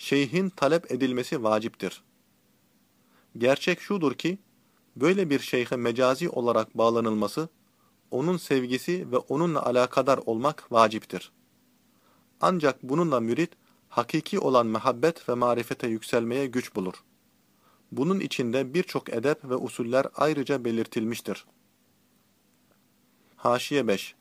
şeyhin talep edilmesi vaciptir. Gerçek şudur ki, böyle bir şeyhe mecazi olarak bağlanılması, onun sevgisi ve onunla alakadar olmak vaciptir. Ancak bununla mürit, hakiki olan mehabbet ve marifete yükselmeye güç bulur. Bunun içinde birçok edep ve usuller ayrıca belirtilmiştir. Haşiye 5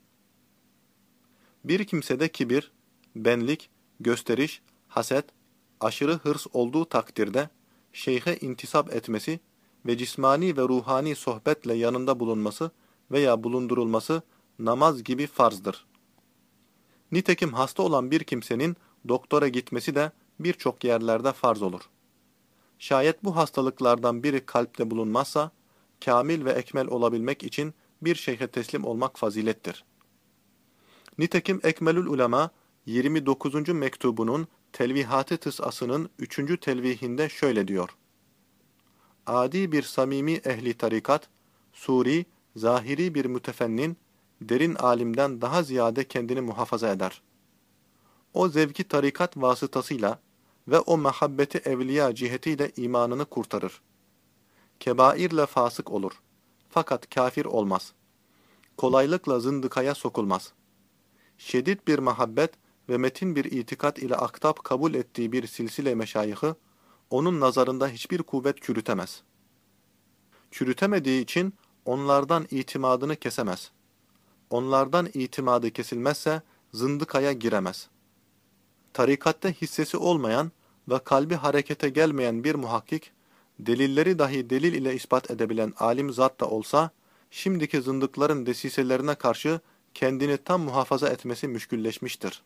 Bir kimsede kibir, benlik, gösteriş, haset, aşırı hırs olduğu takdirde, şeyhe intisap etmesi ve cismani ve ruhani sohbetle yanında bulunması veya bulundurulması namaz gibi farzdır. Nitekim hasta olan bir kimsenin doktora gitmesi de birçok yerlerde farz olur. Şayet bu hastalıklardan biri kalpte bulunmazsa, kamil ve ekmel olabilmek için bir şeyhe teslim olmak fazilettir. Nitekim Ekmelül Ulema 29. mektubunun Telvihat-ı Tıs'asının 3. telvihinde şöyle diyor. Adi bir samimi ehli tarikat, suri, zahiri bir mütefennin, derin alimden daha ziyade kendini muhafaza eder. O zevki tarikat vasıtasıyla ve o mehabbeti evliya cihetiyle imanını kurtarır. Kebairle fasık olur. Fakat kafir olmaz. Kolaylıkla zındıkaya sokulmaz. Şedid bir muhabbet ve metin bir itikat ile aktap kabul ettiği bir silsile meşayihı, onun nazarında hiçbir kuvvet çürütemez. Çürütemediği için onlardan itimadını kesemez. Onlardan itimadı kesilmezse zındıkaya giremez. Tarikatte hissesi olmayan ve kalbi harekete gelmeyen bir muhakkik, delilleri dahi delil ile ispat edebilen alim zat da olsa, şimdiki zındıkların desiselerine karşı kendini tam muhafaza etmesi müşkülleşmiştir.